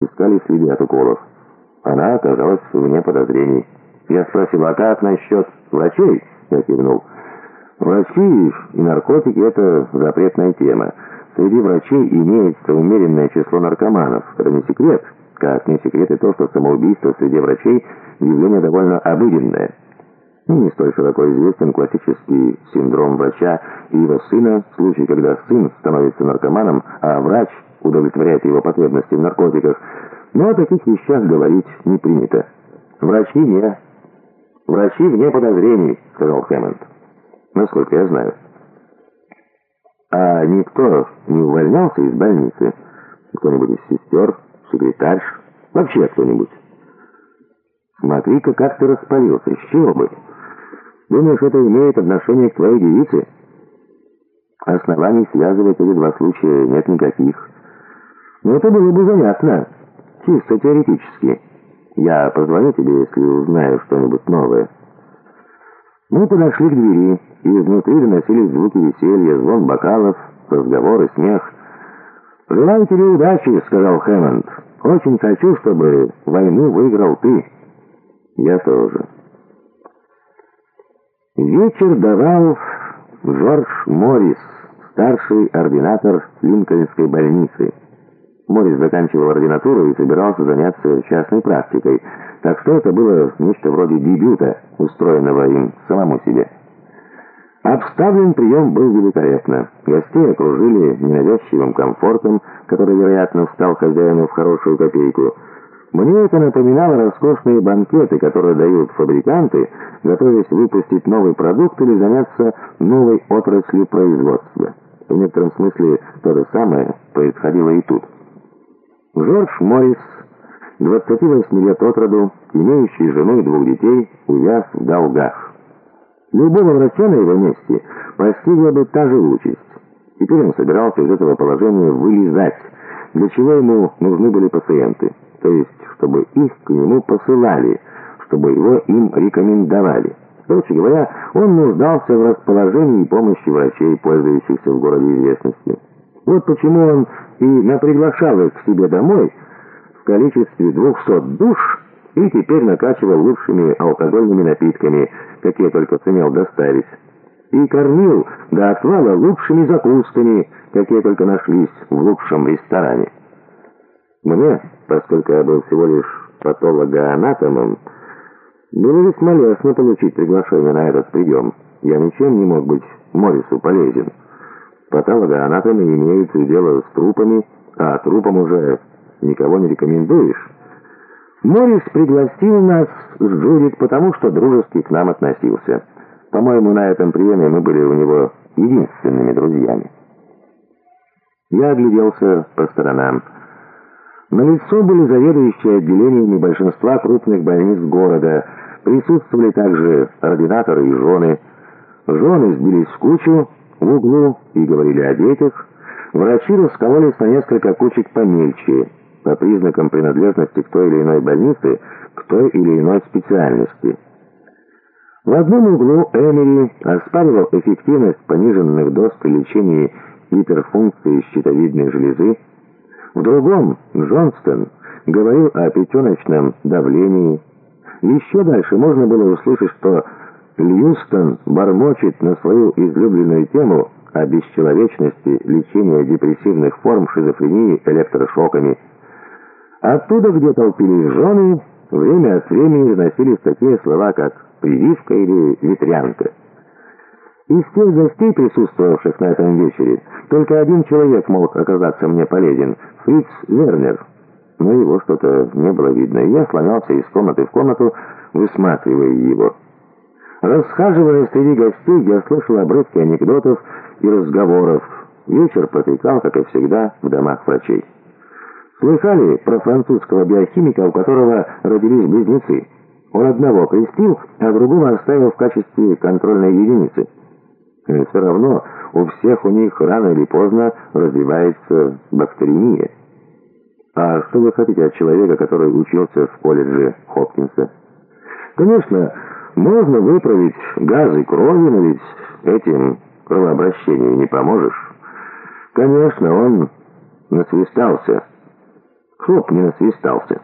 искали следы от уколов. Она оказалась вне подозрений. Я спросил, а как насчет врачей? Я кивнул. Врачи и наркотики – это запретная тема. Среди врачей имеется умеренное число наркоманов. Это не секрет. Как не секрет и то, что самоубийство среди врачей – явление довольно обыденное. Ну, не столь широко известен классический синдром врача и его сына, случай, когда сын становится наркоманом, а врач удовлетворяет его потребности в наркотиках. Но о таких вещах говорить не принято. Врачи не... Врачи вне подозрений, сказал Хэммонд. Насколько я знаю. А никто не увольнялся из больницы? Кто-нибудь из сестер, секретарь, вообще кто-нибудь? Смотри-ка, как ты распалился, с чего бы? Думаешь, это имеет отношение к твоей девице? Оснований связывать эти два случая нет никаких. Но это было бы занятно, чисто теоретически. Я позвоню тебе, если узнаю что-нибудь новое. Мы подошли к двери, и изнутри доносились звуки веселья, звон бокалов, разговоры, смех. «Желаю тебе удачи», — сказал Хэммонд. «Очень хочу, чтобы войну выиграл ты». «Я тоже». Вечер давал Жорж Моррис, старший ординатор Линкольнской больницы. Моррис заканчивал ординатуру и собирался заняться частной практикой, так что это было нечто вроде дебюта, устроенного им самому себе. Обставлен прием был великолепно. Гостей окружили ненавязчивым комфортом, который, вероятно, встал хозяину в хорошую копейку – мне это напоминало роскошные банкеты, которые дают фабриканты, готовясь выпустить новый продукт или заняться новой отраслью производства. В некотором смысле то же самое происходило и тут. Жорж Моррис, 28 лет от роду, имеющий жену и двух детей, увяз в долгах. Любого врача на его месте постигла бы та же участь. Теперь он собирался из этого положения вылезать, для чего ему нужны были пациенты то есть чтобы их к нему посылали, чтобы его им рекомендовали. Короче говоря, он нуждался в расположении и помощи врачей, пользующихся в городе известностью. Вот почему он и наприглашал их к себе домой в количестве двухсот душ и теперь накачивал лучшими алкогольными напитками, какие только сумел доставить. И кормил до отвала лучшими закусками, какие только нашлись в лучшем ресторане. Мне, поскольку я был всего лишь патологоанатомом, было весьма лестно получить приглашение на этот прием. Я ничем не мог быть Морису полезен. Патологоанатомы имеют дело с трупами, а трупам уже никого не рекомендуешь. Морис пригласил нас с Джудит, потому что дружески к нам относился. По-моему, на этом приеме мы были у него единственными друзьями. Я огляделся по сторонам. На лицо были заведующие отделениями большинства крупных больниц города. Присутствовали также ординаторы и жены. Жены сбились в кучу в углу и говорили о детях. Врачи раскололись на несколько кучек помельче, по признакам принадлежности к той или иной больнице, к той или иной специальности. В одном углу Эмери оспаривал эффективность пониженных доз при лечении гиперфункции щитовидной железы, в другом Джонстон говорил о пятеночном давлении. Еще дальше можно было услышать, что Льюстон бормочет на свою излюбленную тему о бесчеловечности лечения депрессивных форм шизофрении электрошоками. Оттуда, где толпились жены, время от времени износились такие слова, как «прививка» или «ветрянка». Из тех гостей, присутствовавших на этом вечере, только один человек мог оказаться мне полезен — Фриц Вернер. Но его что-то не было видно, и я слонялся из комнаты в комнату, высматривая его. Расхаживая среди гостей, я слышал обрывки анекдотов и разговоров. Вечер протекал, как и всегда, в домах врачей. Слыхали про французского биохимика, у которого родились близнецы? Он одного крестил, а другого оставил в качестве контрольной единицы. И все равно у всех у них рано или поздно развивается бактеремия. А что вы хотите от человека, который учился в колледже Хопкинса? Конечно, можно выправить газы крови, но ведь этим кровообращению не поможешь. Конечно, он насвистался. Хлоп не насвистался.